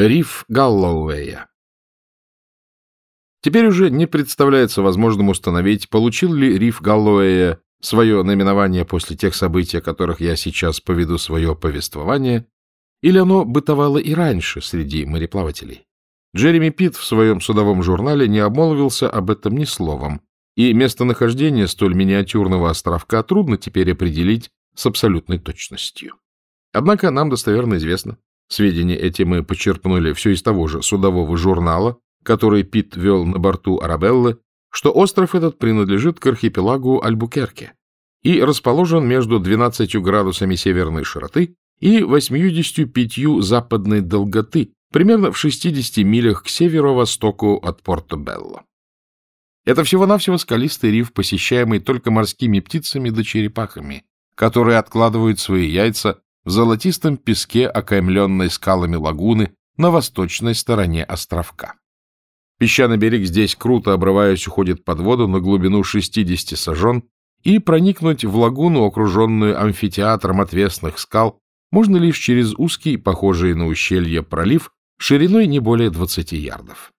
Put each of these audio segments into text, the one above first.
Риф Галлоуэя Теперь уже не представляется возможным установить, получил ли риф Галлоуэя свое наименование после тех событий, о которых я сейчас поведу свое повествование, или оно бытовало и раньше среди мореплавателей. Джереми Питт в своем судовом журнале не обмолвился об этом ни словом, и местонахождение столь миниатюрного островка трудно теперь определить с абсолютной точностью. Однако нам достоверно известно, Сведения эти мы почерпнули все из того же судового журнала, который Пит вел на борту Арабеллы, что остров этот принадлежит к архипелагу Альбукерке и расположен между 12 градусами северной широты и 85 западной долготы, примерно в 60 милях к северо-востоку от Порто-Белло. Это всего-навсего скалистый риф, посещаемый только морскими птицами да черепахами, которые откладывают свои яйца в золотистом песке, окаймленной скалами лагуны на восточной стороне островка. Песчаный берег здесь, круто обрываясь, уходит под воду на глубину 60 сажен, и проникнуть в лагуну, окруженную амфитеатром отвесных скал, можно лишь через узкий, похожий на ущелье, пролив, шириной не более 20 ярдов.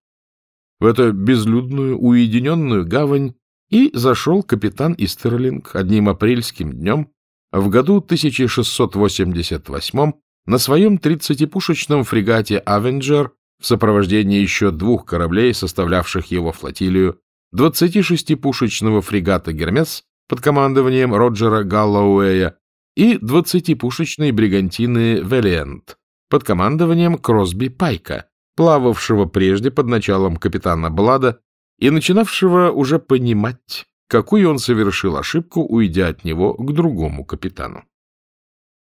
В эту безлюдную, уединенную гавань и зашел капитан Истерлинг одним апрельским днем в году 1688 на своем 30-пушечном фрегате «Авенджер» в сопровождении еще двух кораблей, составлявших его флотилию, 26-пушечного фрегата «Гермес» под командованием Роджера Галлоуэя и 20-пушечной бригантины «Велиент» под командованием Кросби Пайка, плававшего прежде под началом капитана Блада и начинавшего уже понимать, какую он совершил ошибку, уйдя от него к другому капитану.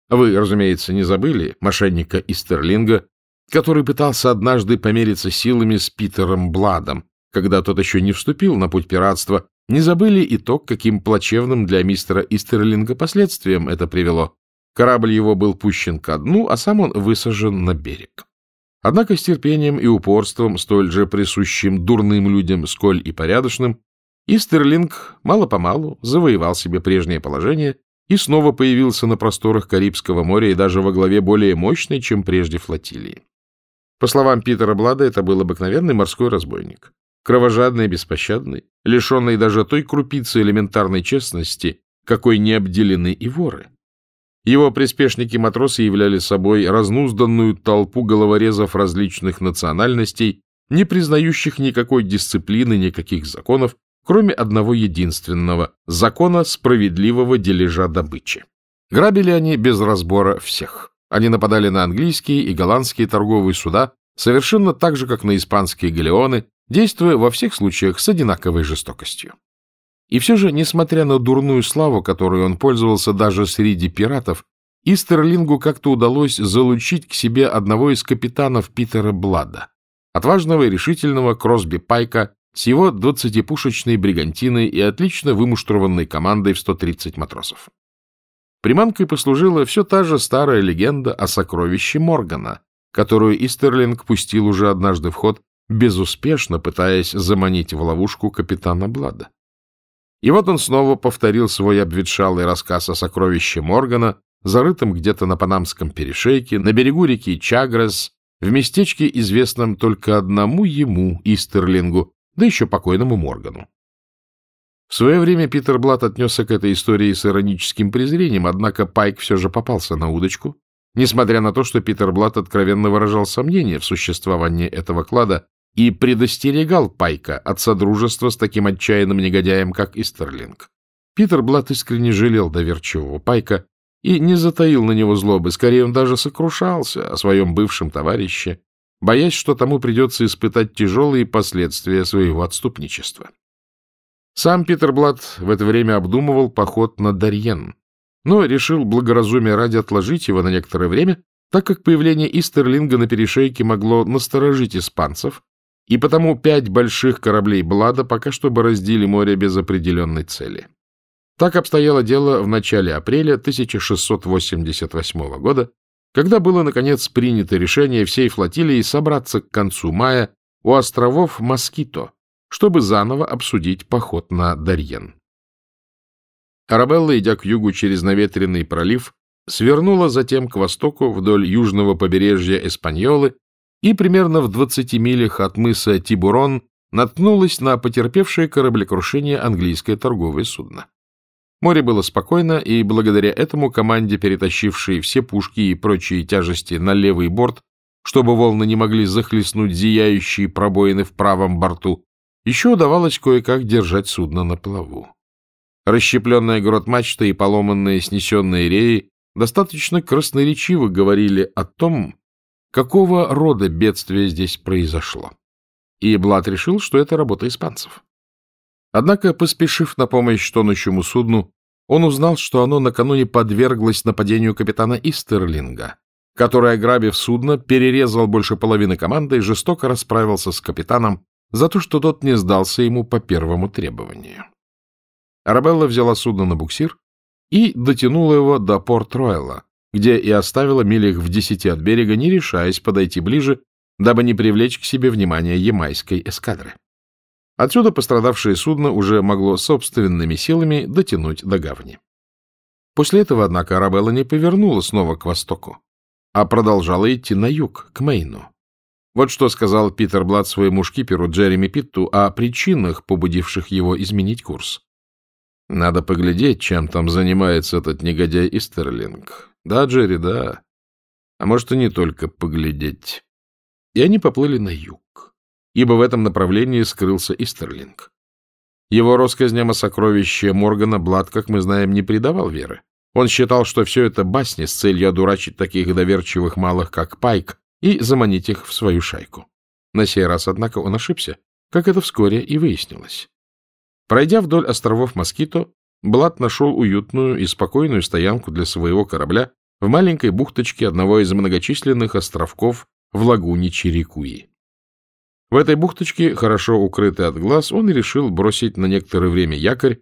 Вы, разумеется, не забыли мошенника Истерлинга, который пытался однажды помериться силами с Питером Бладом, когда тот еще не вступил на путь пиратства, не забыли и то, каким плачевным для мистера Истерлинга последствиям это привело. Корабль его был пущен ко дну, а сам он высажен на берег. Однако с терпением и упорством, столь же присущим дурным людям, сколь и порядочным, и Стерлинг мало-помалу завоевал себе прежнее положение и снова появился на просторах Карибского моря и даже во главе более мощной, чем прежде флотилии. По словам Питера Блада, это был обыкновенный морской разбойник, кровожадный и беспощадный, лишенный даже той крупицы элементарной честности, какой не обделены и воры. Его приспешники-матросы являли собой разнузданную толпу головорезов различных национальностей, не признающих никакой дисциплины, никаких законов, кроме одного единственного — закона справедливого дележа добычи. Грабили они без разбора всех. Они нападали на английские и голландские торговые суда совершенно так же, как на испанские галеоны, действуя во всех случаях с одинаковой жестокостью. И все же, несмотря на дурную славу, которой он пользовался даже среди пиратов, Истерлингу как-то удалось залучить к себе одного из капитанов Питера Блада, отважного и решительного Кросби Пайка, с его двадцатипушечной бригантиной и отлично вымуштрованной командой в 130 матросов. Приманкой послужила все та же старая легенда о сокровище Моргана, которую Истерлинг пустил уже однажды в ход, безуспешно пытаясь заманить в ловушку капитана Блада. И вот он снова повторил свой обветшалый рассказ о сокровище Моргана, зарытом где-то на Панамском перешейке, на берегу реки Чагрес, в местечке, известном только одному ему, Истерлингу, да еще покойному Моргану. В свое время Питер Блат отнесся к этой истории с ироническим презрением, однако Пайк все же попался на удочку, несмотря на то, что Питер Блат откровенно выражал сомнения в существовании этого клада и предостерегал Пайка от содружества с таким отчаянным негодяем, как Истерлинг. Питер Блат искренне жалел доверчивого Пайка и не затаил на него злобы, скорее он даже сокрушался о своем бывшем товарище, боясь, что тому придется испытать тяжелые последствия своего отступничества. Сам Питер Блад в это время обдумывал поход на Дарьен, но решил благоразумие ради отложить его на некоторое время, так как появление Истерлинга на перешейке могло насторожить испанцев, и потому пять больших кораблей Блада пока что бороздили море без определенной цели. Так обстояло дело в начале апреля 1688 года, когда было, наконец, принято решение всей флотилии собраться к концу мая у островов Москито, чтобы заново обсудить поход на Дарьен. Арабелла, идя к югу через наветренный пролив, свернула затем к востоку вдоль южного побережья Эспаньолы и примерно в 20 милях от мыса Тибурон наткнулась на потерпевшее кораблекрушение английское торговое судно. Море было спокойно, и благодаря этому команде, перетащившей все пушки и прочие тяжести на левый борт, чтобы волны не могли захлестнуть зияющие пробоины в правом борту, еще удавалось кое-как держать судно на плаву. Расщепленная грот мачта и поломанные снесенные реи достаточно красноречиво говорили о том, какого рода бедствие здесь произошло. И Блад решил, что это работа испанцев. Однако, поспешив на помощь тонущему судну, он узнал, что оно накануне подверглось нападению капитана Истерлинга, который, ограбив судно, перерезал больше половины команды и жестоко расправился с капитаном за то, что тот не сдался ему по первому требованию. Арабелла взяла судно на буксир и дотянула его до Порт-Ройла, где и оставила милях в десяти от берега, не решаясь подойти ближе, дабы не привлечь к себе внимание ямайской эскадры. Отсюда пострадавшее судно уже могло собственными силами дотянуть до гавани. После этого, однако, Арабелла не повернула снова к востоку, а продолжала идти на юг, к Мейну. Вот что сказал Питер Блад своему шкиперу Джереми Питту о причинах, побудивших его изменить курс. Надо поглядеть, чем там занимается этот негодяй Истерлинг. Да, Джерри, да. А может, и не только поглядеть. И они поплыли на юг ибо в этом направлении скрылся Истерлинг. Его россказням о сокровище Моргана Блад, как мы знаем, не придавал веры. Он считал, что все это басни с целью одурачить таких доверчивых малых, как Пайк, и заманить их в свою шайку. На сей раз, однако, он ошибся, как это вскоре и выяснилось. Пройдя вдоль островов Москито, Блад нашел уютную и спокойную стоянку для своего корабля в маленькой бухточке одного из многочисленных островков в лагуне Чирикуи. В этой бухточке, хорошо укрытой от глаз, он решил бросить на некоторое время якорь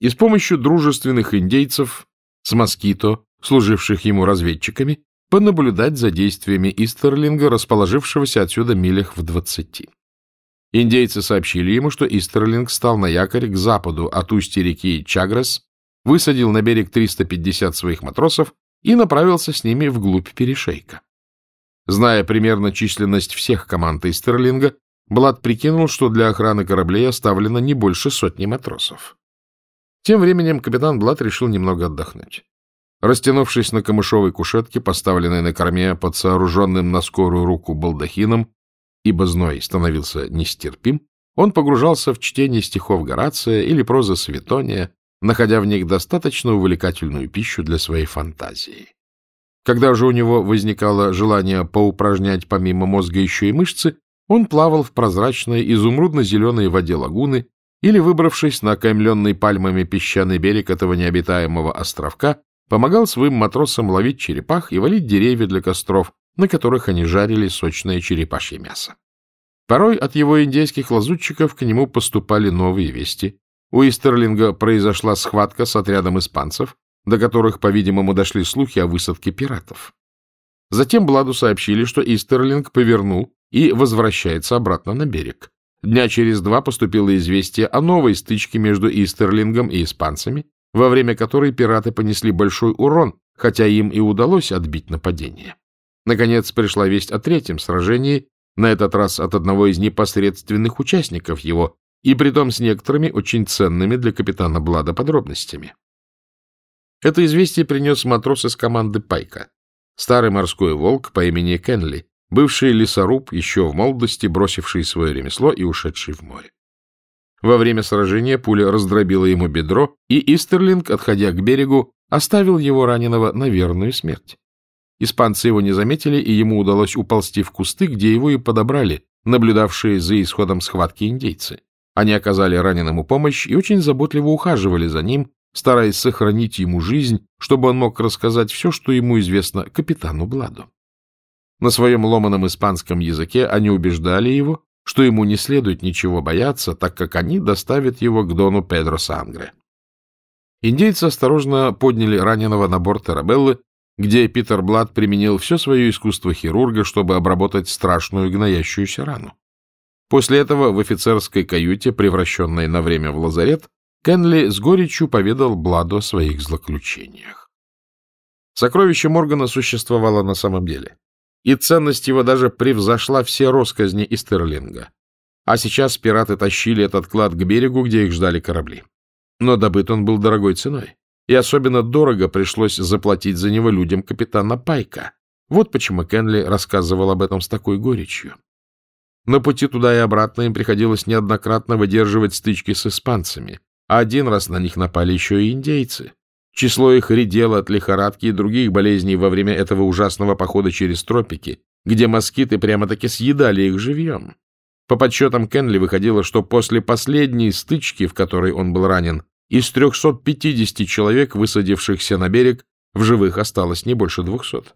и с помощью дружественных индейцев с москито, служивших ему разведчиками, понаблюдать за действиями Истерлинга, расположившегося отсюда милях в двадцати. Индейцы сообщили ему, что Истерлинг стал на якорь к западу от устья реки Чагрес, высадил на берег 350 своих матросов и направился с ними вглубь перешейка. Зная примерно численность всех команд Истерлинга, Блад прикинул, что для охраны кораблей оставлено не больше сотни матросов. Тем временем капитан Блад решил немного отдохнуть. Растянувшись на камышовой кушетке, поставленной на корме под сооруженным на скорую руку балдахином, ибо зной становился нестерпим, он погружался в чтение стихов Горация или прозы Светония, находя в них достаточно увлекательную пищу для своей фантазии. Когда же у него возникало желание поупражнять помимо мозга еще и мышцы, он плавал в прозрачной изумрудно-зеленой воде лагуны или, выбравшись на окаймленный пальмами песчаный берег этого необитаемого островка, помогал своим матросам ловить черепах и валить деревья для костров, на которых они жарили сочное черепашье мясо. Порой от его индейских лазутчиков к нему поступали новые вести. У Истерлинга произошла схватка с отрядом испанцев, до которых, по-видимому, дошли слухи о высадке пиратов. Затем Бладу сообщили, что Истерлинг повернул и возвращается обратно на берег. Дня через два поступило известие о новой стычке между Истерлингом и испанцами, во время которой пираты понесли большой урон, хотя им и удалось отбить нападение. Наконец пришла весть о третьем сражении, на этот раз от одного из непосредственных участников его, и притом с некоторыми очень ценными для капитана Блада подробностями. Это известие принес матрос из команды Пайка, старый морской волк по имени Кенли, бывший лесоруб, еще в молодости бросивший свое ремесло и ушедший в море. Во время сражения пуля раздробила ему бедро, и Истерлинг, отходя к берегу, оставил его раненого на верную смерть. Испанцы его не заметили, и ему удалось уползти в кусты, где его и подобрали, наблюдавшие за исходом схватки индейцы. Они оказали раненому помощь и очень заботливо ухаживали за ним, стараясь сохранить ему жизнь, чтобы он мог рассказать все, что ему известно капитану Бладу. На своем ломаном испанском языке они убеждали его, что ему не следует ничего бояться, так как они доставят его к дону Педро Сангре. Индейцы осторожно подняли раненого на борт Тарабеллы, где Питер Блад применил все свое искусство хирурга, чтобы обработать страшную гноящуюся рану. После этого в офицерской каюте, превращенной на время в лазарет, Кенли с горечью поведал Бладу о своих злоключениях. Сокровище Моргана существовало на самом деле. и ценность его даже превзошла все росказни Истерлинга. А сейчас пираты тащили этот клад к берегу, где их ждали корабли. Но добыт он был дорогой ценой, и особенно дорого пришлось заплатить за него людям капитана Пайка. Вот почему Кенли рассказывал об этом с такой горечью. На пути туда и обратно им приходилось неоднократно выдерживать стычки с испанцами, один раз на них напали еще и индейцы. Число их редело от лихорадки и других болезней во время этого ужасного похода через тропики, где москиты прямо-таки съедали их живьем. По подсчетам Кенли выходило, что после последней стычки, в которой он был ранен, из 350 человек, высадившихся на берег, в живых осталось не больше 200.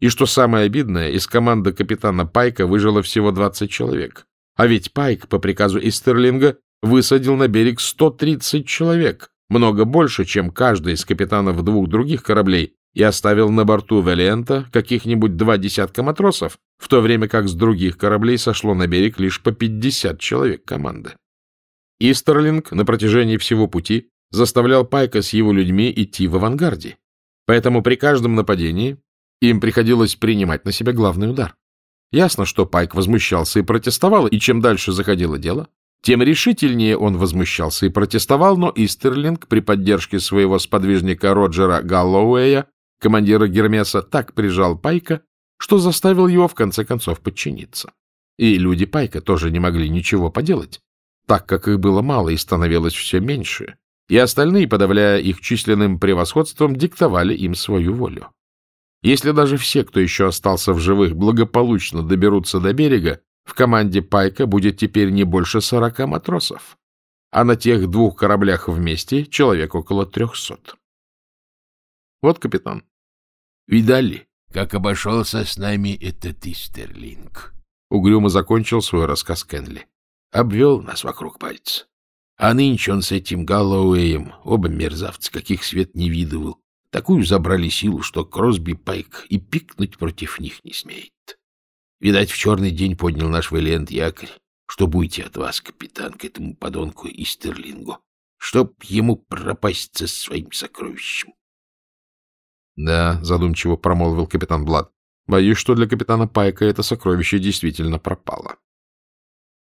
И что самое обидное, из команды капитана Пайка выжило всего 20 человек. А ведь Пайк, по приказу Истерлинга, высадил на берег 130 человек, много больше, чем каждый из капитанов двух других кораблей, и оставил на борту Валиента каких-нибудь два десятка матросов, в то время как с других кораблей сошло на берег лишь по 50 человек команды. Истерлинг на протяжении всего пути заставлял Пайка с его людьми идти в авангарде. Поэтому при каждом нападении им приходилось принимать на себя главный удар. Ясно, что Пайк возмущался и протестовал, и чем дальше заходило дело, тем решительнее он возмущался и протестовал, но Истерлинг при поддержке своего сподвижника Роджера Галлоуэя, командира Гермеса, так прижал Пайка, что заставил его в конце концов подчиниться. И люди Пайка тоже не могли ничего поделать, так как их было мало и становилось все меньше, и остальные, подавляя их численным превосходством, диктовали им свою волю. Если даже все, кто еще остался в живых, благополучно доберутся до берега, в команде Пайка будет теперь не больше сорока матросов, а на тех двух кораблях вместе человек около трехсот. Вот капитан. Видали, как обошелся с нами этот Истерлинг? Угрюмо закончил свой рассказ Кенли. Обвел нас вокруг пальца. А нынче он с этим Галлоуэем, оба мерзавцы, каких свет не видывал, такую забрали силу, что Кросби Пайк и пикнуть против них не смеет. Видать, в черный день поднял наш Вэлент якорь, чтобы уйти от вас, капитан, к этому подонку и Стерлингу, чтоб ему пропасть со своим сокровищем. — Да, — задумчиво промолвил капитан Блад, — боюсь, что для капитана Пайка это сокровище действительно пропало.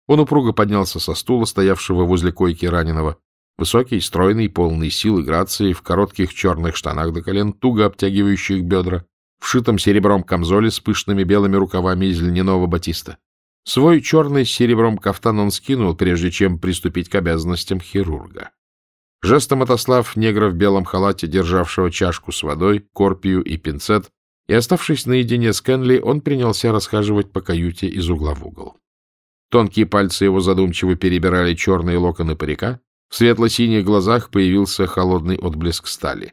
Он упруго поднялся со стула, стоявшего возле койки раненого. Высокий, стройный, полный сил и грации, в коротких черных штанах до колен, туго обтягивающих бедра, в шитом серебром камзоле с пышными белыми рукавами из льняного батиста. Свой черный с серебром кафтан он скинул, прежде чем приступить к обязанностям хирурга. Жестом отослав негра в белом халате, державшего чашку с водой, корпию и пинцет, и, оставшись наедине с Кенли, он принялся расхаживать по каюте из угла в угол. Тонкие пальцы его задумчиво перебирали черные локоны парика, в светло-синих глазах появился холодный отблеск стали.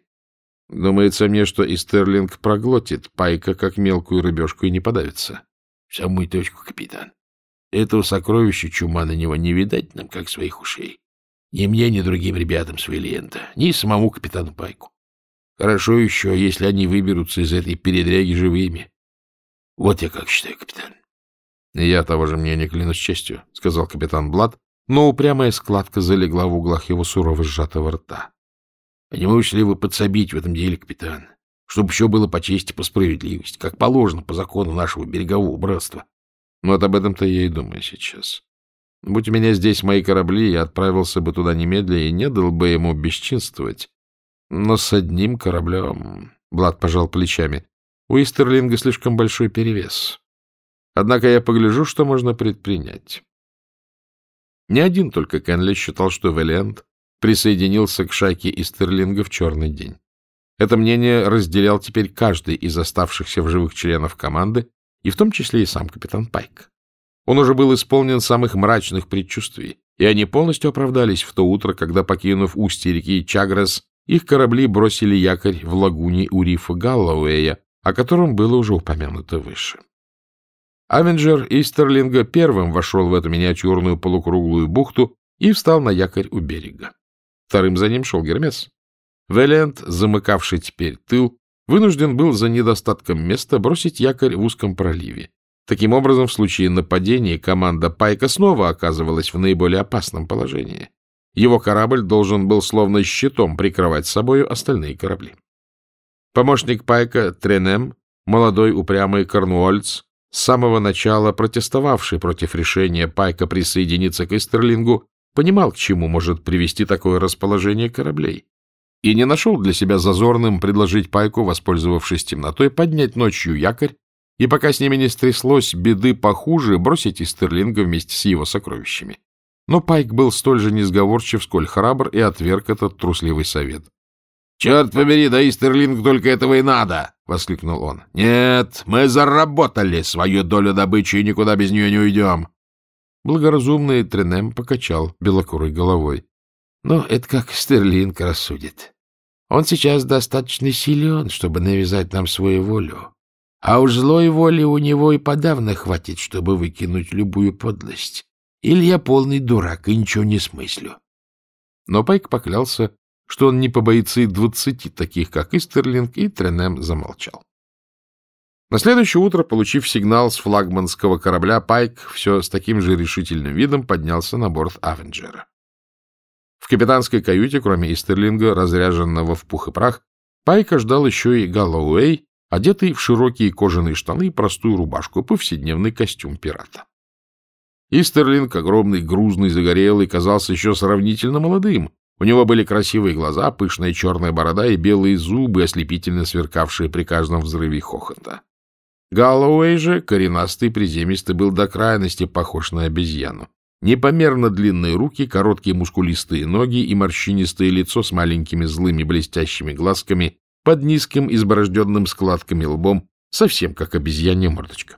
Думается мне, что и Стерлинг проглотит пайка, как мелкую рыбешку, и не подавится. — В самую точку, капитан. Этого сокровища чума на него не видать нам, как своих ушей. Ни мне, ни другим ребятам с Виллиента, ни самому капитану Пайку. Хорошо еще, если они выберутся из этой передряги живыми. Вот я как считаю, капитан. — Я того же мнения клянусь честью, — сказал капитан Блад, но упрямая складка залегла в углах его сурово сжатого рта. Понимаешь ли вы подсобить в этом деле, капитан? Чтобы все было по чести, по справедливости, как положено по закону нашего берегового братства. Вот об этом-то я и думаю сейчас. Будь у меня здесь мои корабли, я отправился бы туда немедля и не дал бы ему бесчинствовать. Но с одним кораблем... Блад пожал плечами. У Истерлинга слишком большой перевес. Однако я погляжу, что можно предпринять. Не один только Кенли считал, что Вэлиант присоединился к шайке Истерлинга в черный день. Это мнение разделял теперь каждый из оставшихся в живых членов команды, и в том числе и сам капитан Пайк. Он уже был исполнен самых мрачных предчувствий, и они полностью оправдались в то утро, когда, покинув устье реки Чагрес, их корабли бросили якорь в лагуне у рифа Галлоуэя, о котором было уже упомянуто выше. Авенджер Истерлинга первым вошел в эту миниатюрную полукруглую бухту и встал на якорь у берега. Вторым за ним шел Гермес. Велент, замыкавший теперь тыл, вынужден был за недостатком места бросить якорь в узком проливе. Таким образом, в случае нападения команда Пайка снова оказывалась в наиболее опасном положении. Его корабль должен был словно щитом прикрывать собою остальные корабли. Помощник Пайка, Тренем, молодой упрямый Корнуольц, с самого начала протестовавший против решения Пайка присоединиться к Истерлингу, понимал, к чему может привести такое расположение кораблей, и не нашел для себя зазорным предложить Пайку, воспользовавшись темнотой, поднять ночью якорь и, пока с ними не стряслось беды похуже, бросить Истерлинга вместе с его сокровищами. Но Пайк был столь же несговорчив, сколь храбр, и отверг этот трусливый совет. — Черт побери, да Истерлинг только этого и надо! — воскликнул он. — Нет, мы заработали свою долю добычи и никуда без нее не уйдем. Благоразумный Тренем покачал белокурой головой. — Ну, это как Стерлинг рассудит. Он сейчас достаточно силен, чтобы навязать нам свою волю. А уж злой воли у него и подавно хватит, чтобы выкинуть любую подлость. Или я полный дурак и ничего не смыслю. Но Пайк поклялся, что он не побоится и двадцати таких, как Истерлинг, и Тренем замолчал. На следующее утро, получив сигнал с флагманского корабля, Пайк все с таким же решительным видом поднялся на борт Авенджера. В капитанской каюте, кроме Истерлинга, разряженного в пух и прах, Пайка ждал еще и Галлоуэй, одетый в широкие кожаные штаны и простую рубашку, повседневный костюм пирата. Истерлинг, огромный, грузный, загорелый, казался еще сравнительно молодым. У него были красивые глаза, пышная черная борода и белые зубы, ослепительно сверкавшие при каждом взрыве хохота. Галлоуэй же, коренастый, приземистый, был до крайности похож на обезьяну. Непомерно длинные руки, короткие мускулистые ноги и морщинистое лицо с маленькими злыми блестящими глазками под низким изборожденным складками лбом, совсем как обезьянья мордочка.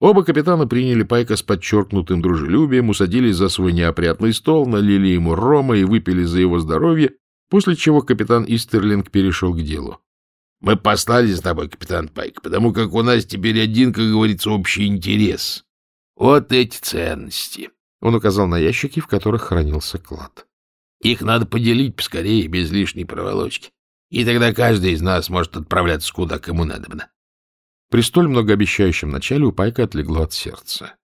Оба капитана приняли Пайка с подчеркнутым дружелюбием, усадились за свой неопрятный стол, налили ему рома и выпили за его здоровье, после чего капитан Истерлинг перешел к делу. — Мы послали за тобой, капитан Пайк, потому как у нас теперь один, как говорится, общий интерес. Вот эти ценности. Он указал на ящики, в которых хранился клад. Их надо поделить поскорее, без лишней проволочки. И тогда каждый из нас может отправляться куда кому надобно. При столь многообещающем начале у Пайка отлегло от сердца.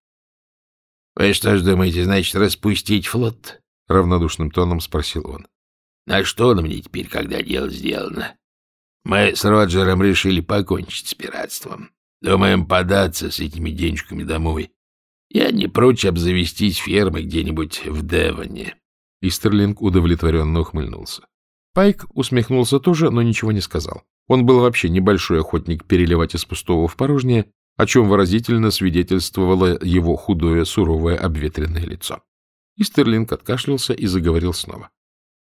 — Вы что ж думаете, значит, распустить флот? — равнодушным тоном спросил он. — На что он мне теперь, когда дело сделано? Мы с Роджером решили покончить с пиратством. Думаем податься с этими денежками домой. Я не прочь обзавестись фермой где-нибудь в Девоне. Истерлинг удовлетворенно ухмыльнулся. Пайк усмехнулся тоже, но ничего не сказал. Он был вообще небольшой охотник переливать из пустого в порожнее, о чем выразительно свидетельствовало его худое, суровое, обветренное лицо. Истерлинг откашлялся и заговорил снова. —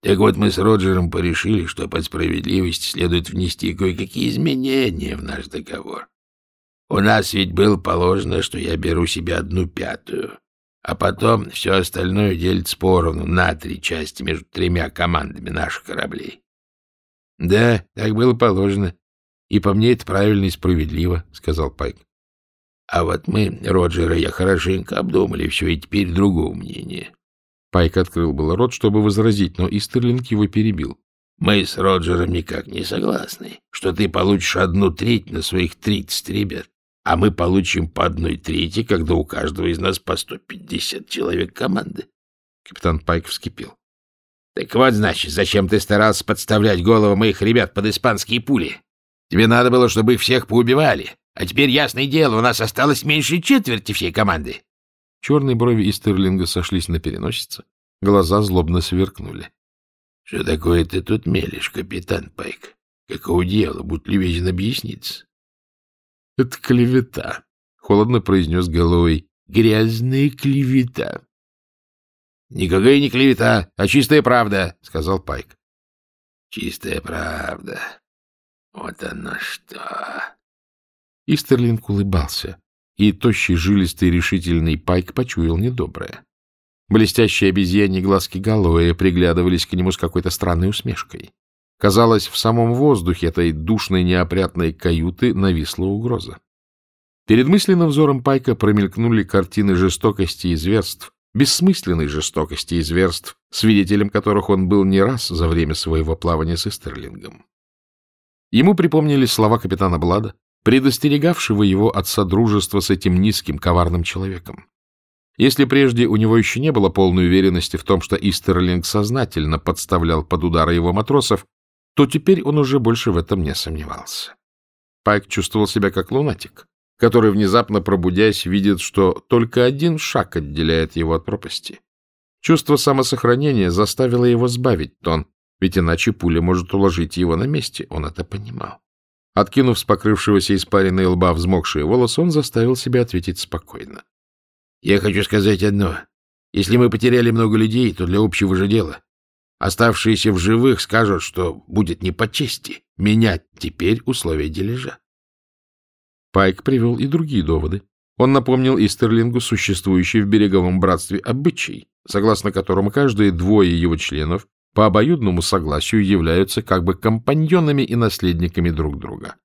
Так вот мы с Роджером порешили, что под справедливость следует внести кое-какие изменения в наш договор. У нас ведь было положено, что я беру себе одну пятую, а потом все остальное делится поровну на три части между тремя командами наших кораблей. — Да, так было положено. И по мне это правильно и справедливо, — сказал Пайк. — А вот мы, Роджер и я, хорошенько обдумали все, и теперь другого мнения. Пайк открыл был рот, чтобы возразить, но Истерлинг его перебил. — Мы с Роджером никак не согласны, что ты получишь одну треть на своих тридцать ребят, а мы получим по одной трети, когда у каждого из нас по сто пятьдесят человек команды. Капитан Пайк вскипел. Так вот, значит, зачем ты старался подставлять голову моих ребят под испанские пули? Тебе надо было, чтобы их всех поубивали. А теперь, ясное дело, у нас осталось меньше четверти всей команды. Черные брови Истерлинга сошлись на переносице. Глаза злобно сверкнули. — Что такое ты тут мелешь, капитан Пайк? Какого дела? Будь любезен объясниться. — Это клевета, — холодно произнес Гэллоуэй. — Грязная клевета. — Никакая не клевета, а чистая правда, — сказал Пайк. — Чистая правда. Вот оно что. Истерлинг улыбался, и тощий, жилистый, решительный Пайк почуял недоброе. Блестящие обезьяньи глазки Галлоуэя приглядывались к нему с какой-то странной усмешкой. Казалось, в самом воздухе этой душной неопрятной каюты нависла угроза. Перед мысленным взором Пайка промелькнули картины жестокости и зверств, бессмысленной жестокости и зверств, свидетелем которых он был не раз за время своего плавания с Эстерлингом. Ему припомнились слова капитана Блада, предостерегавшего его от содружества с этим низким, коварным человеком. Если прежде у него еще не было полной уверенности в том, что Истерлинг сознательно подставлял под удары его матросов, то теперь он уже больше в этом не сомневался. Пайк чувствовал себя как лунатик, который, внезапно пробудясь, видит, что только один шаг отделяет его от пропасти. Чувство самосохранения заставило его сбавить тон, ведь иначе пуля может уложить его на месте, он это понимал. Откинув с покрывшегося испаренной лба взмокшие волосы, он заставил себя ответить спокойно. — Я хочу сказать одно. Если мы потеряли много людей, то для общего же дела. Оставшиеся в живых скажут, что будет не по чести менять теперь условия дележа. Пайк привел и другие доводы. Он напомнил Истерлингу существующий в береговом братстве обычай, согласно которому каждые двое его членов по обоюдному согласию являются как бы компаньонами и наследниками друг друга.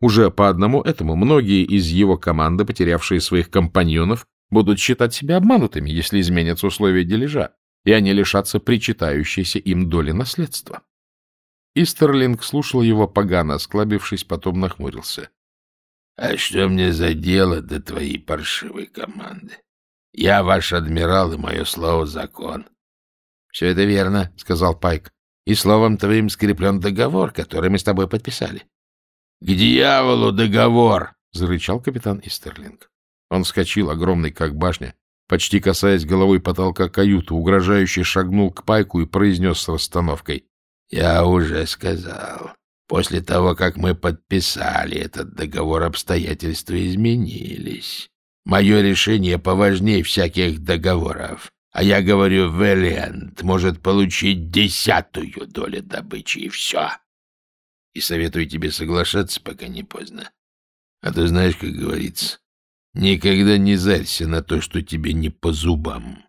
Уже по одному этому многие из его команды, потерявшие своих компаньонов, будут считать себя обманутыми, если изменятся условия дележа, и они лишатся причитающейся им доли наследства. Истерлинг слушал его, погано осклабившись, потом нахмурился. — А что мне за дело до твоей паршивой команды? Я ваш адмирал, и мое слово — закон. — Все это верно, — сказал Пайк. — И словом твоим скреплен договор, который мы с тобой подписали. — К дьяволу договор! — зарычал капитан Истерлинг. Он вскочил, огромный как башня, почти касаясь головой потолка каюты, угрожающе шагнул к пайку и произнес с расстановкой. — Я уже сказал. После того, как мы подписали этот договор, обстоятельства изменились. Мое решение поважнее всяких договоров. А я говорю, Вэллиант может получить десятую долю добычи, и все. И советую тебе соглашаться, пока не поздно. А то знаешь, как говорится, Никогда не зарься на то, что тебе не по зубам.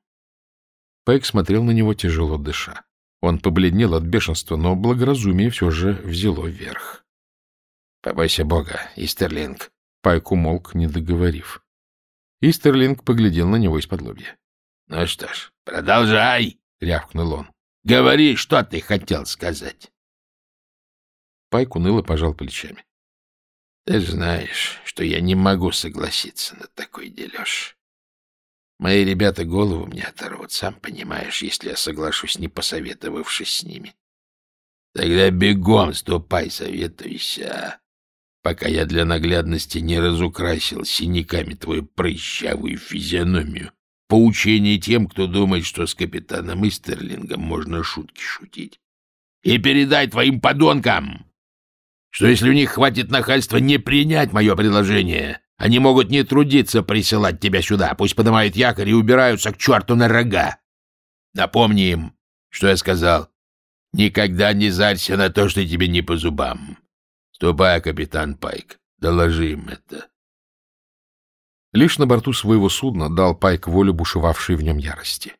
Пайк смотрел на него, тяжело дыша. Он побледнел от бешенства, но благоразумие все же взяло верх. — Побойся Бога, Истерлинг. Пайк умолк, не договорив. Истерлинг поглядел на него из-под лобья. — Ну что ж, продолжай, — рявкнул он. — Говори, что ты хотел сказать. Пайк уныло пожал плечами. Ты же знаешь, что я не могу согласиться на такой дележ. Мои ребята голову мне оторвут, сам понимаешь, если я соглашусь, не посоветовавшись с ними. Тогда бегом ступай, советуйся, пока я для наглядности не разукрасил синяками твою прыщавую физиономию. Поучение тем, кто думает, что с капитаном Истерлингом можно шутки шутить. И передай твоим подонкам, что если у них хватит нахальства не принять мое предложение, они могут не трудиться присылать тебя сюда, пусть поднимают якорь и убираются к черту на рога. Напомни им, что я сказал. Никогда не зарься на то, что тебе не по зубам. Ступай, капитан Пайк, доложи им это. Лишь на борту своего судна дал Пайк волю бушевавшей в нем ярости.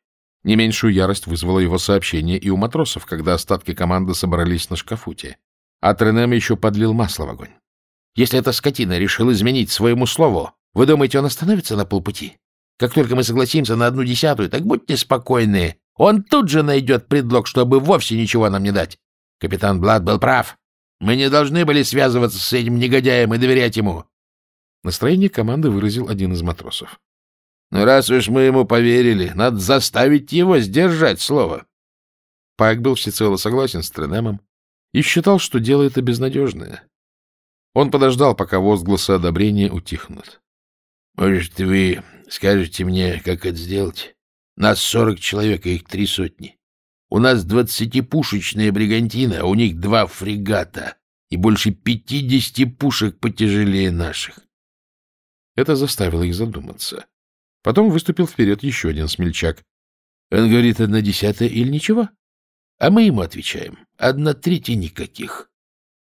Не меньшую ярость вызвало его сообщение и у матросов, когда остатки команды собрались на шкафуте. А Тренем еще подлил масло в огонь. Если эта скотина решил изменить своему слову, вы думаете, он остановится на полпути? Как только мы согласимся на одну десятую, так будьте спокойны. Он тут же найдет предлог, чтобы вовсе ничего нам не дать. Капитан Блад был прав. Мы не должны были связываться с этим негодяем и доверять ему. Настроение команды выразил один из матросов. — Ну, раз уж мы ему поверили, надо заставить его сдержать слово. Пайк был всецело согласен с Тренемом и считал, что дело это безнадежное. Он подождал, пока возгласы одобрения утихнут. — Может, вы скажете мне, как это сделать? Нас сорок человек, а их три сотни. У нас двадцатипушечная бригантина, а у них два фрегата и больше пятидесяти пушек потяжелее наших. Это заставило их задуматься. Потом выступил вперед еще один смельчак. Он говорит, одна десятая или ничего? А мы ему отвечаем, одна третья никаких.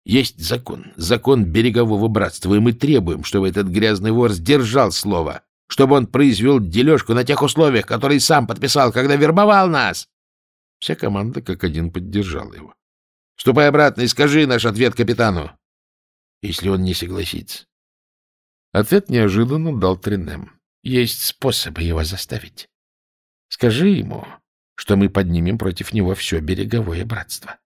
Есть закон, закон берегового братства, и мы требуем, чтобы этот грязный вор сдержал слово, чтобы он произвел дележку на тех условиях, которые сам подписал, когда вербовал нас. Вся команда как один поддержала его. Ступай обратно и скажи наш ответ капитану, если он не согласится. Ответ неожиданно дал Тринем. Есть способы его заставить. Скажи ему, что мы поднимем против него все береговое братство.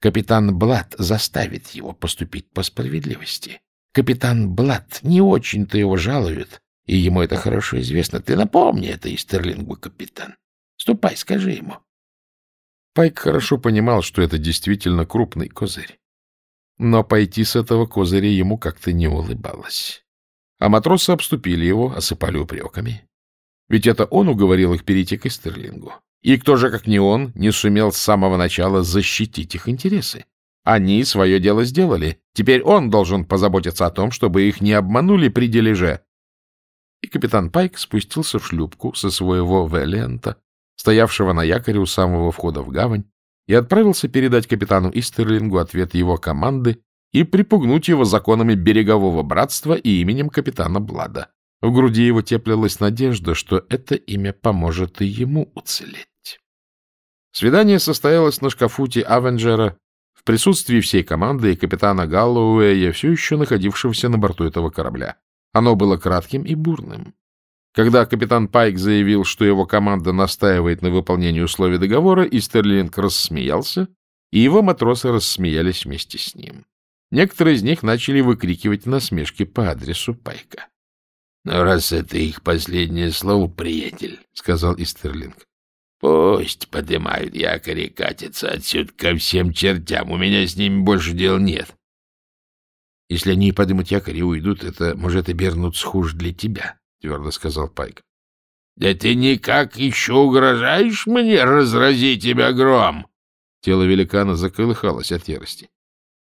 Капитан Блад заставит его поступить по справедливости. Капитан Блад не очень-то его жалует, и ему это хорошо известно. Ты напомни это Истерлингу, капитан. Ступай, скажи ему. Пайк хорошо понимал, что это действительно крупный козырь. но пойти с этого козыря ему как-то не улыбалось. А матросы обступили его, осыпали упреками. Ведь это он уговорил их перейти к Эстерлингу. И кто же, как не он, не сумел с самого начала защитить их интересы? Они свое дело сделали. Теперь он должен позаботиться о том, чтобы их не обманули при дележе. И капитан Пайк спустился в шлюпку со своего Велента, стоявшего на якоре у самого входа в гавань, и отправился передать капитану Истерлингу ответ его команды и припугнуть его законами берегового братства и именем капитана Блада. В груди его теплилась надежда, что это имя поможет и ему уцелеть. Свидание состоялось на шкафуте Авенджера в присутствии всей команды и капитана Галлоуэя, все еще находившегося на борту этого корабля. Оно было кратким и бурным. Когда капитан Пайк заявил, что его команда настаивает на выполнении условий договора, и Стерлинг рассмеялся, и его матросы рассмеялись вместе с ним. Некоторые из них начали выкрикивать насмешки по адресу Пайка. — Но раз это их последнее слово, приятель, — сказал Истерлинг, — пусть поднимают якорь и катятся отсюда ко всем чертям, у меня с ними больше дел нет. — Если они поднимут якорь и уйдут, это может обернуться хуже для тебя, — твердо сказал Пайк. — Да ты никак еще угрожаешь мне разрази тебя гром? Тело великана заколыхалось от ярости. —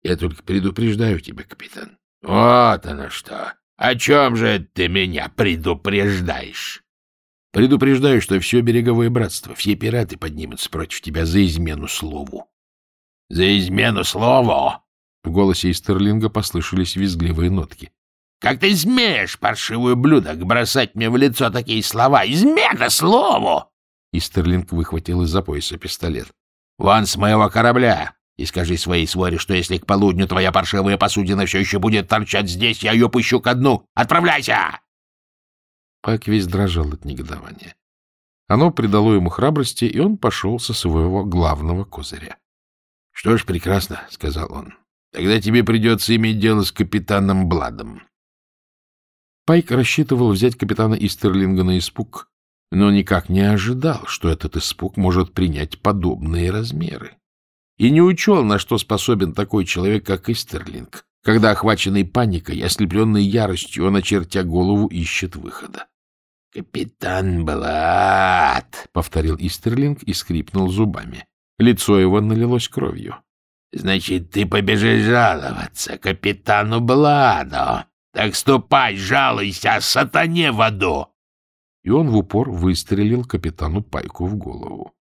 Я только предупреждаю тебя, капитан. — Вот оно что! О чем же ты меня предупреждаешь? — Предупреждаю, что все береговое братство, все пираты поднимутся против тебя за измену слову. — За измену слову? В голосе Истерлинга послышались визгливые нотки. Как ты смеешь, паршивый ублюдок, бросать мне в лицо такие слова? Измена слову! Истерлинг выхватил из-за пояса пистолет. — Вон с моего корабля! И скажи своей своре, что если к полудню твоя паршивая посудина все еще будет торчать здесь, я ее пущу ко дну. Отправляйся! Пак весь дрожал от негодования. Оно придало ему храбрости, и он пошел со своего главного козыря. — Что ж, прекрасно, — сказал он. — Тогда тебе придется иметь дело с капитаном Бладом. Пайк рассчитывал взять капитана Истерлинга на испуг, но никак не ожидал, что этот испуг может принять подобные размеры. И не учел, на что способен такой человек, как Истерлинг, когда, охваченный паникой ослепленный яростью, он, очертя голову, ищет выхода. — Капитан Блад! — повторил Истерлинг и скрипнул зубами. Лицо его налилось кровью. — Значит, ты побежишь жаловаться капитану Бладу? Так ступай, жалуйся сатане в аду!» И он в упор выстрелил капитану Пайку в голову.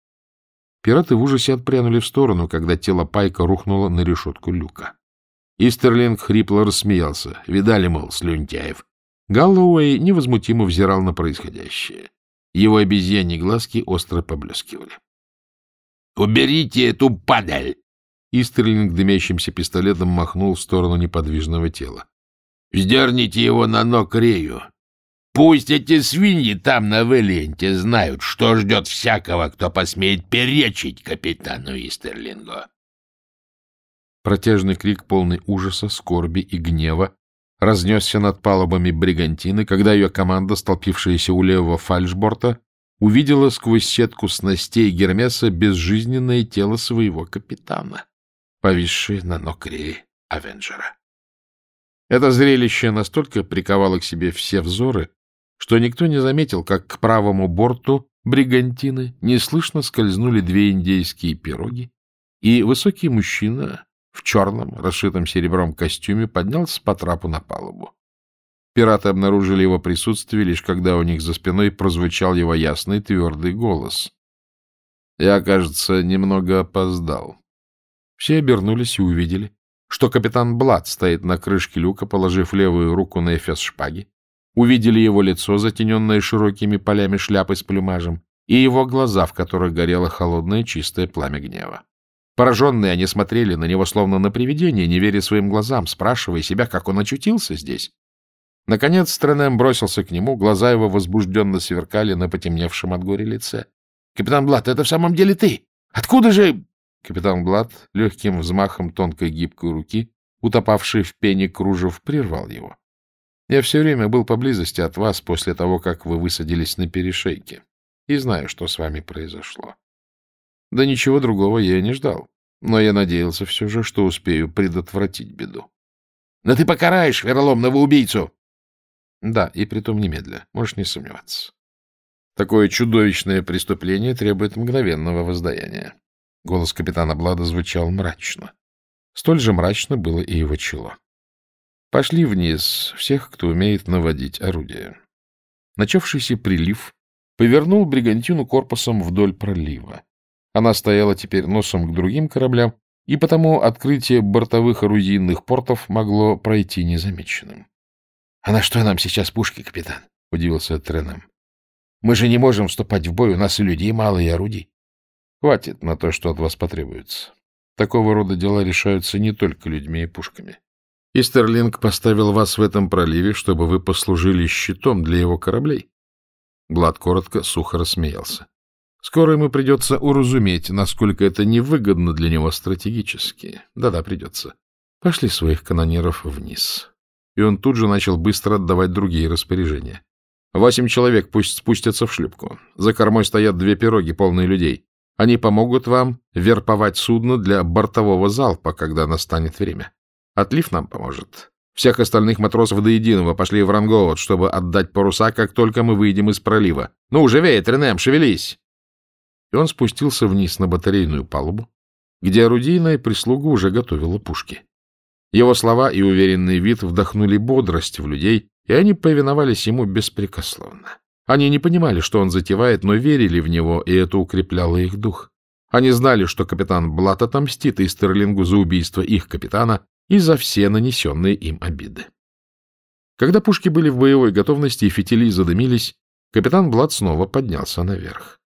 Пираты в ужасе отпрянули в сторону, когда тело Пайка рухнуло на решетку люка. Истерлинг хрипло рассмеялся. Видали, мол, слюнтяев. Галлоуэй невозмутимо взирал на происходящее. Его обезьяньи глазки остро поблескивали. «Уберите эту падаль!» Истерлинг дымящимся пистолетом махнул в сторону неподвижного тела. Вздерните его на ног Рею. Пусть эти свиньи там на Вэлленте знают, что ждет всякого, кто посмеет перечить капитану Истерлингу. Протяжный крик, полный ужаса, скорби и гнева, разнесся над палубами бригантины, когда ее команда, столпившаяся у левого фальшборта, увидела сквозь сетку снастей Гермеса безжизненное тело своего капитана, повисшее на нокре Авенджера. Это зрелище настолько приковало к себе все взоры, что никто не заметил, как к правому борту бригантины неслышно скользнули две индейские пироги, и высокий мужчина в черном, расшитом серебром костюме поднялся по трапу на палубу. Пираты обнаружили его присутствие, лишь когда у них за спиной прозвучал его ясный твердый голос. Я, кажется, немного опоздал. Все обернулись и увидели, что капитан Блад стоит на крышке люка, положив левую руку на эфес шпаги. Увидели его лицо, затененное широкими полями шляпы с плюмажем, и его глаза, в которых горело холодное чистое пламя гнева. Пораженные они смотрели на него словно на привидение, не веря своим глазам, спрашивая себя, как он очутился здесь. Наконец Стрэнэм бросился к нему, глаза его возбужденно сверкали на потемневшем от горя лице. — Капитан Блад, это в самом деле ты? Откуда же... Капитан Блад легким взмахом тонкой гибкой руки, утопавший в пене кружев, прервал его. Я все время был поблизости от вас после того, как вы высадились на перешейке, и знаю, что с вами произошло. Да ничего другого я не ждал. но я надеялся все же, что успею предотвратить беду. — Но ты покараешь вероломного убийцу! — Да, и притом немедля, можешь не сомневаться. Такое чудовищное преступление требует мгновенного воздаяния. Голос капитана Блада звучал мрачно. Столь же мрачно было и его чело. Пошли вниз всех, кто умеет наводить орудие. Начавшийся прилив повернул бригантину корпусом вдоль пролива. Она стояла теперь носом к другим кораблям, и потому открытие бортовых орудийных портов могло пройти незамеченным. — А на что нам сейчас пушки, капитан? — удивился Треном. — Мы же не можем вступать в бой, у нас и людей мало, и орудий. — Хватит на то, что от вас потребуется. Такого рода дела решаются не только людьми и пушками. Истерлинг поставил вас в этом проливе, чтобы вы послужили щитом для его кораблей. Блад коротко, сухо рассмеялся. Скоро ему придется уразуметь, насколько это невыгодно для него стратегически. Да-да, придется. Пошли своих канонеров вниз. И он тут же начал быстро отдавать другие распоряжения. Восемь человек пусть спустятся в шлюпку. За кормой стоят две пироги, полные людей. Они помогут вам верповать судно для бортового залпа, когда настанет время. Отлив нам поможет. Всех остальных матросов до единого пошли в рангоут, чтобы отдать паруса, как только мы выйдем из пролива. Ну, живее, Тренем, шевелись! И он спустился вниз на батарейную палубу, где орудийная прислуга уже готовила пушки. Его слова и уверенный вид вдохнули бодрость в людей, и они повиновались ему беспрекословно. Они не понимали, что он затевает, но верили в него, и это укрепляло их дух. Они знали, что капитан Блат отомстит Истерлингу за убийство их капитана, и за все нанесенные им обиды. Когда пушки были в боевой готовности и фитили задымились, капитан Блад снова поднялся наверх.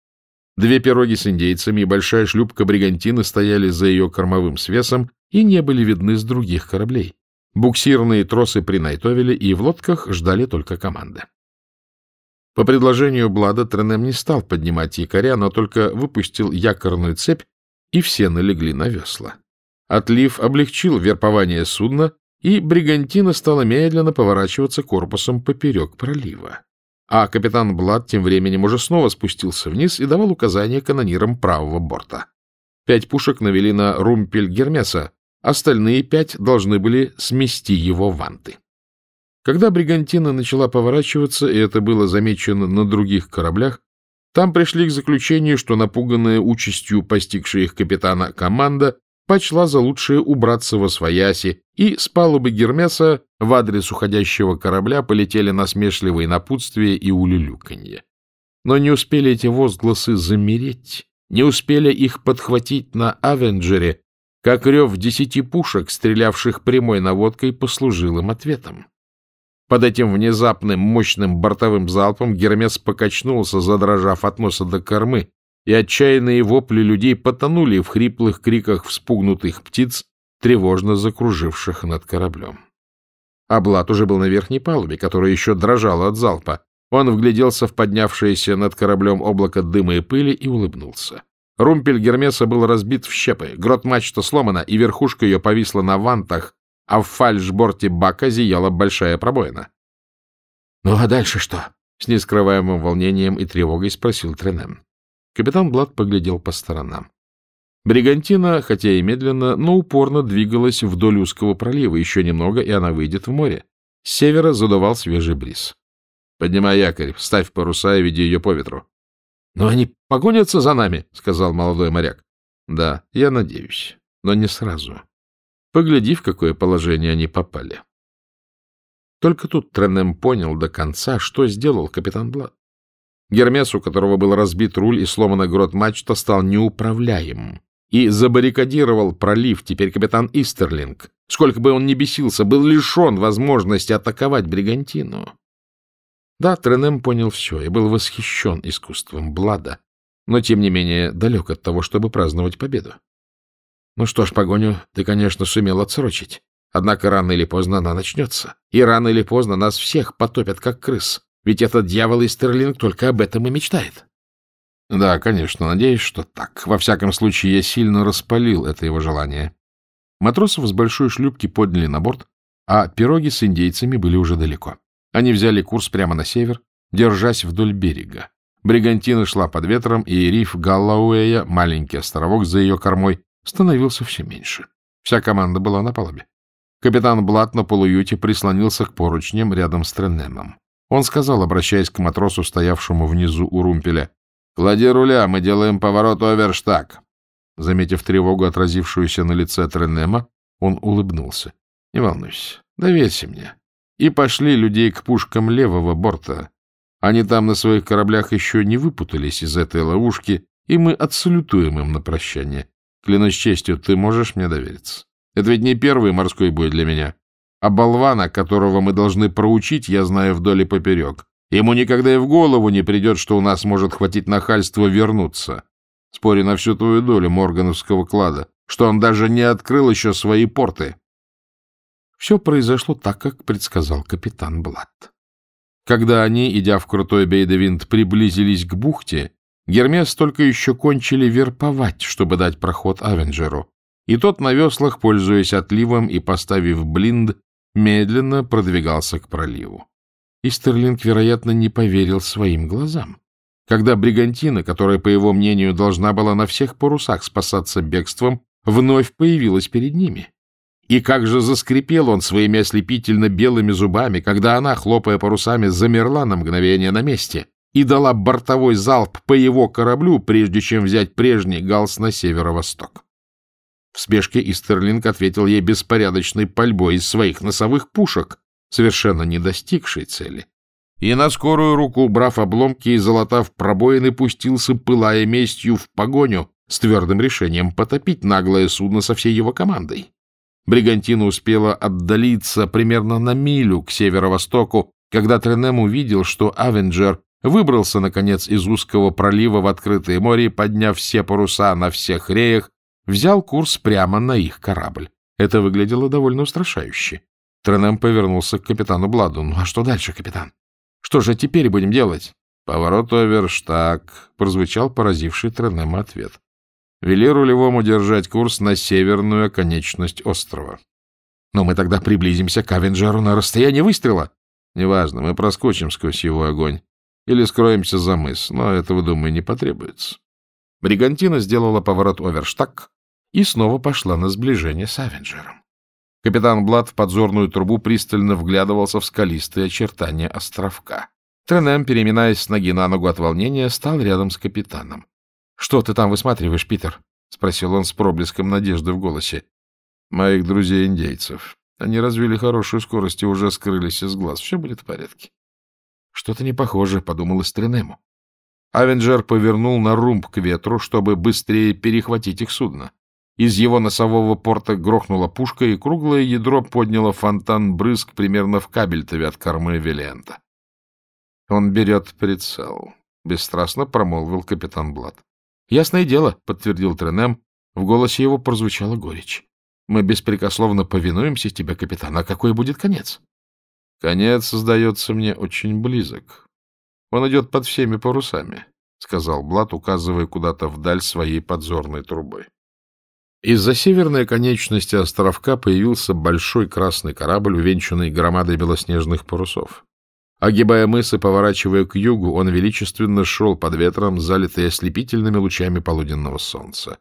Две пироги с индейцами и большая шлюпка бригантины стояли за ее кормовым свесом и не были видны с других кораблей. Буксирные тросы принайтовили, и в лодках ждали только команды. По предложению Блада Тренем не стал поднимать якоря, но только выпустил якорную цепь, и все налегли на весла. Отлив облегчил верпование судна, и бригантина стала медленно поворачиваться корпусом поперек пролива. А капитан Блад тем временем уже снова спустился вниз и давал указания канонирам правого борта. Пять пушек навели на румпель Гермеса, остальные пять должны были смести его ванты. Когда бригантина начала поворачиваться, и это было замечено на других кораблях, там пришли к заключению, что напуганная участью постигшая их капитана команда почла за лучшее убраться во свояси, и с палубы Гермеса в адрес уходящего корабля полетели насмешливые напутствия и улюлюканье. Но не успели эти возгласы замереть, не успели их подхватить на Авенджере, как рев десяти пушек, стрелявших прямой наводкой, послужил им ответом. Под этим внезапным мощным бортовым залпом Гермес покачнулся, задрожав от носа до кормы, и отчаянные вопли людей потонули в хриплых криках вспугнутых птиц, тревожно закруживших над кораблем. Аблат уже был на верхней палубе, которая еще дрожала от залпа. Он вгляделся в поднявшееся над кораблем облако дыма и пыли и улыбнулся. Румпель Гермеса был разбит в щепы, грот мачта сломана, и верхушка ее повисла на вантах, а в фальшборте бака зияла большая пробоина. — Ну а дальше что? — с нескрываемым волнением и тревогой спросил Тренем. Капитан Блад поглядел по сторонам. Бригантина, хотя и медленно, но упорно двигалась вдоль узкого пролива. Еще немного, и она выйдет в море. С севера задувал свежий бриз. — Поднимай якорь, ставь паруса и веди ее по ветру. — Но они погонятся за нами, — сказал молодой моряк. — Да, я надеюсь, но не сразу. Погляди, в какое положение они попали. Только тут Тренем понял до конца, что сделал капитан Блад. Гермес, у которого был разбит руль и сломана грот мачта, стал неуправляемым и забаррикадировал пролив теперь капитан Истерлинг. Сколько бы он ни бесился, был лишен возможности атаковать бригантину. Да, Тренем понял все и был восхищен искусством Блада, но, тем не менее, далек от того, чтобы праздновать победу. Ну что ж, погоню ты, конечно, сумел отсрочить. Однако рано или поздно она начнется, и рано или поздно нас всех потопят, как крыс. Ведь этот дьявол из Стерлинг только об этом и мечтает. Да, конечно, надеюсь, что так. Во всяком случае, я сильно распалил это его желание. Матросов с большой шлюпки подняли на борт, а пироги с индейцами были уже далеко. Они взяли курс прямо на север, держась вдоль берега. Бригантина шла под ветром, и риф Галлауэя, маленький островок за ее кормой, становился все меньше. Вся команда была на палубе. Капитан Блат на полуюте прислонился к поручням рядом с Тренемом. Он сказал, обращаясь к матросу, стоявшему внизу у румпеля, «Клади руля, мы делаем поворот оверштаг». Заметив тревогу, отразившуюся на лице Тренема, он улыбнулся. «Не волнуйся, доверься мне. И пошли людей к пушкам левого борта. Они там на своих кораблях еще не выпутались из этой ловушки, и мы отсалютуем им на прощание. Клянусь честью, ты можешь мне довериться?» Это ведь не первый морской бой для меня. А болвана, которого мы должны проучить, я знаю вдоль и поперек. Ему никогда и в голову не придет, что у нас может хватить нахальства вернуться. Спорю на всю твою долю моргановского клада, что он даже не открыл еще свои порты. Все произошло так, как предсказал капитан Блад. Когда они, идя в крутой Бейдевинт, приблизились к бухте, Гермес только еще кончили верповать, чтобы дать проход Авенджеру, и тот на веслах, пользуясь отливом и поставив блинд, медленно продвигался к проливу. Истерлинг, вероятно, не поверил своим глазам. Когда бригантина, которая, по его мнению, должна была на всех парусах спасаться бегством, вновь появилась перед ними. И как же заскрипел он своими ослепительно белыми зубами, когда она, хлопая парусами, замерла на мгновение на месте и дала бортовой залп по его кораблю, прежде чем взять прежний галс на северо-восток. В спешке Истерлинг ответил ей беспорядочной пальбой из своих носовых пушек, совершенно не достигшей цели. И на скорую руку, убрав обломки и залатав пробоины, пустился, пылая местью, в погоню с твердым решением потопить наглое судно со всей его командой. Бригантина успела отдалиться примерно на милю к северо-востоку, когда Тренем увидел, что Авенджер выбрался, наконец, из узкого пролива в открытое море, подняв все паруса на всех реях взял курс прямо на их корабль. Это выглядело довольно устрашающе. Тренем повернулся к капитану Бладу. «Ну а что дальше, капитан? Что же теперь будем делать?» «Поворот оверштаг», — прозвучал поразивший Тренема ответ. «Вели рулевому держать курс на северную оконечность острова». «Но мы тогда приблизимся к Авенджеру на расстояние выстрела». «Неважно, мы проскочим сквозь его огонь. Или скроемся за мыс, но этого, думаю, не потребуется». Бригантина сделала поворот оверштаг, и снова пошла на сближение с Авенджером. Капитан Блад в подзорную трубу пристально вглядывался в скалистые очертания островка. Тренем, переминаясь с ноги на ногу от волнения, стал рядом с капитаном. — Что ты там высматриваешь, Питер? — спросил он с проблеском надежды в голосе. — Моих друзей-индейцев. Они развили хорошую скорость и уже скрылись из глаз. Все будет в порядке. — Что-то не похоже, — подумалось Тренему. Авенджер повернул на румб к ветру, чтобы быстрее перехватить их судно. Из его носового порта грохнула пушка, и круглое ядро подняло фонтан брызг примерно в кабельтове от кормы Виллианта. «Он берет прицел», — бесстрастно промолвил капитан Блад. «Ясное дело», — подтвердил Тренем. В голосе его прозвучала горечь. «Мы беспрекословно повинуемся тебе, капитан. А какой будет конец?» «Конец, сдается мне, очень близок. Он идет под всеми парусами», — сказал Блад, указывая куда-то вдаль своей подзорной трубой. Из-за северной конечности островка появился большой красный корабль, увенчанный громадой белоснежных парусов. Огибая мыс и поворачивая к югу, он величественно шел под ветром, залитый ослепительными лучами полуденного солнца.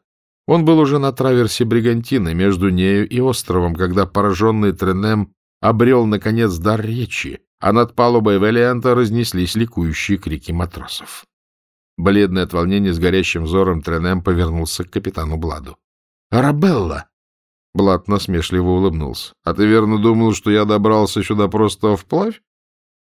Он был уже на траверсе Бригантины, между нею и островом, когда пораженный Тренем обрел, наконец, дар речи, а над палубой Вэлианта разнеслись ликующие крики матросов. Бледный от волнения с горящим взором Тренем повернулся к капитану Бладу. Арабелла! Блат насмешливо улыбнулся. — А ты верно думал, что я добрался сюда просто вплавь?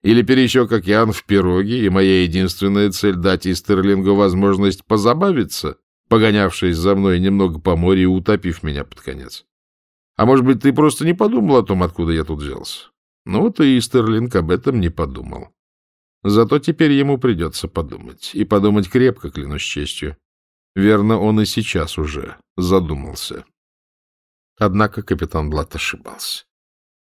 Или пересек океан в пироге, и моя единственная цель — дать Истерлингу возможность позабавиться, погонявшись за мной немного по морю и утопив меня под конец? А может быть, ты просто не подумал о том, откуда я тут взялся? Ну вот и Истерлинг об этом не подумал. Зато теперь ему придется подумать. И подумать крепко, клянусь честью. Верно, он и сейчас уже задумался. Однако капитан Блат ошибался.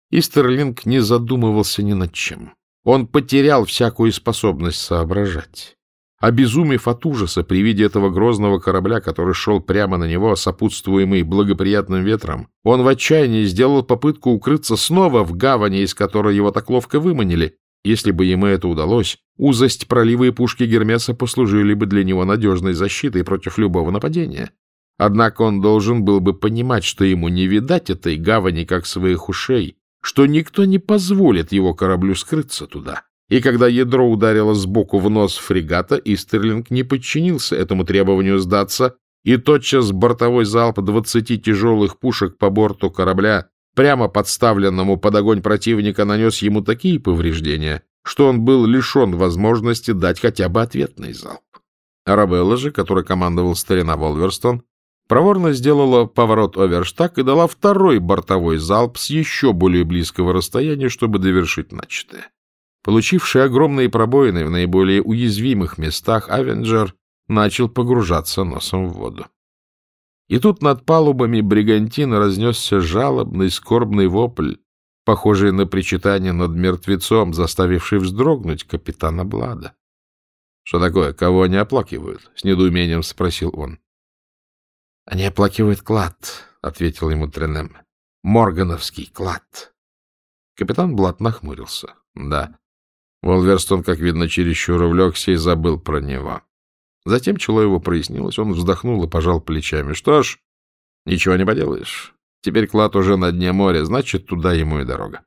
Истерлинг не задумывался ни над чем. Он потерял всякую способность соображать. Обезумев от ужаса при виде этого грозного корабля, который шел прямо на него, сопутствуемый благоприятным ветром, он в отчаянии сделал попытку укрыться снова в гавани, из которой его так ловко выманили, если бы ему это удалось, узость пролива и пушки Гермеса послужили бы для него надежной защитой против любого нападения. Однако он должен был бы понимать, что ему не видать этой гавани как своих ушей, что никто не позволит его кораблю скрыться туда. И когда ядро ударило сбоку в нос фрегата, Истерлинг не подчинился этому требованию сдаться, и тотчас бортовой залп двадцати тяжелых пушек по борту корабля, прямо подставленному под огонь противника, нанес ему такие повреждения, что он был лишен возможности дать хотя бы ответный залп. Арабелла же, который командовал старина Волверстон, проворно сделала поворот оверштаг и дала второй бортовой залп с еще более близкого расстояния, чтобы довершить начатое. Получивший огромные пробоины в наиболее уязвимых местах, Авенджер начал погружаться носом в воду. И тут над палубами бригантина разнесся жалобный скорбный вопль, похожий на причитание над мертвецом, заставивший вздрогнуть капитана Блада. — Что такое? Кого они оплакивают? — с недоумением спросил он. — Они оплакивают клад, — ответил ему Тренем. — Моргановский клад. Капитан Блад нахмурился. Да. Волверстон, как видно, чересчур увлекся и забыл про него. Затем чело его прояснилось, он вздохнул и пожал плечами. Что ж, ничего не поделаешь. Теперь клад уже на дне моря, значит, туда ему и дорога.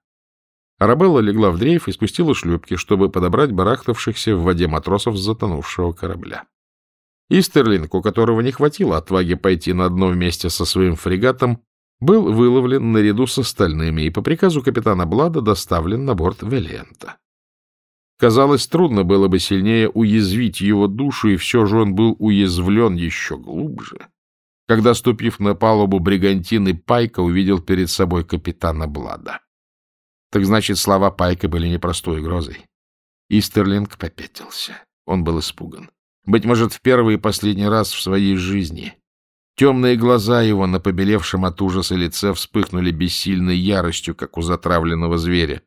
Арабелла легла в дрейф и спустила шлюпки, чтобы подобрать барахтавшихся в воде матросов с затонувшего корабля. Истерлинг, у которого не хватило отваги пойти на дно вместе со своим фрегатом, был выловлен наряду с остальными и по приказу капитана Блада доставлен на борт Велиента. Казалось, трудно было бы сильнее уязвить его душу, и все же он был уязвлен еще глубже, когда, ступив на палубу бригантины, Пайка увидел перед собой капитана Блада. Так значит, слова Пайка были непростой угрозой. Истерлинг попятился. Он был испуган. Быть может, в первый и последний раз в своей жизни. Темные глаза его на побелевшем от ужаса лице вспыхнули бессильной яростью, как у затравленного зверя.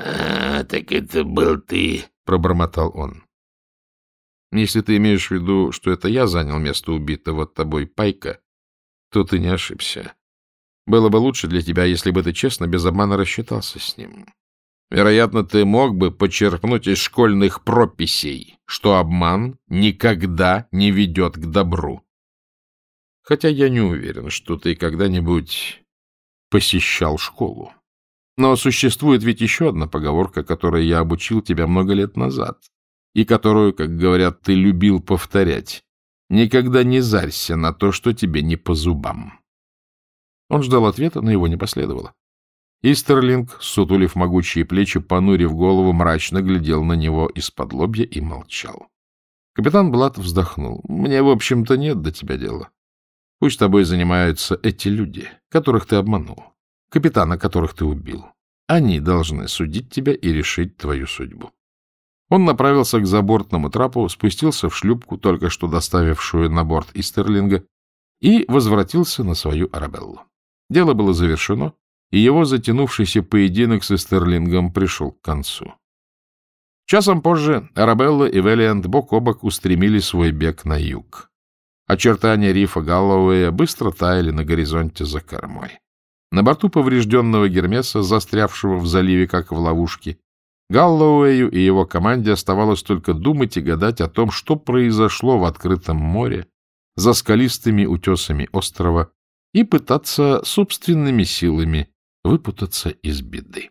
«А, так это был ты», — пробормотал он. «Если ты имеешь в виду, что это я занял место убитого тобой Пайка, то ты не ошибся. Было бы лучше для тебя, если бы ты честно, без обмана рассчитался с ним. Вероятно, ты мог бы почерпнуть из школьных прописей, что обман никогда не ведет к добру. Хотя я не уверен, что ты когда-нибудь посещал школу. Но существует ведь еще одна поговорка, которой я обучил тебя много лет назад, и которую, как говорят, ты любил повторять. Никогда не зарься на то, что тебе не по зубам. Он ждал ответа, но его не последовало. Истерлинг, сутулив могучие плечи, понурив голову, мрачно глядел на него из-под лобья и молчал. Капитан Блат вздохнул. — Мне, в общем-то, нет до тебя дела. Пусть тобой занимаются эти люди, которых ты обманул капитана которых ты убил. Они должны судить тебя и решить твою судьбу. Он направился к забортному трапу, спустился в шлюпку, только что доставившую на борт Истерлинга, и возвратился на свою Арабеллу. Дело было завершено, и его затянувшийся поединок с Истерлингом пришел к концу. Часом позже Арабелла и Велиант бок о бок устремили свой бег на юг. Очертания рифа Галлоуэя быстро таяли на горизонте за кормой. На борту поврежденного Гермеса, застрявшего в заливе, как в ловушке, Галлоуэю и его команде оставалось только думать и гадать о том, что произошло в открытом море за скалистыми утесами острова и пытаться собственными силами выпутаться из беды.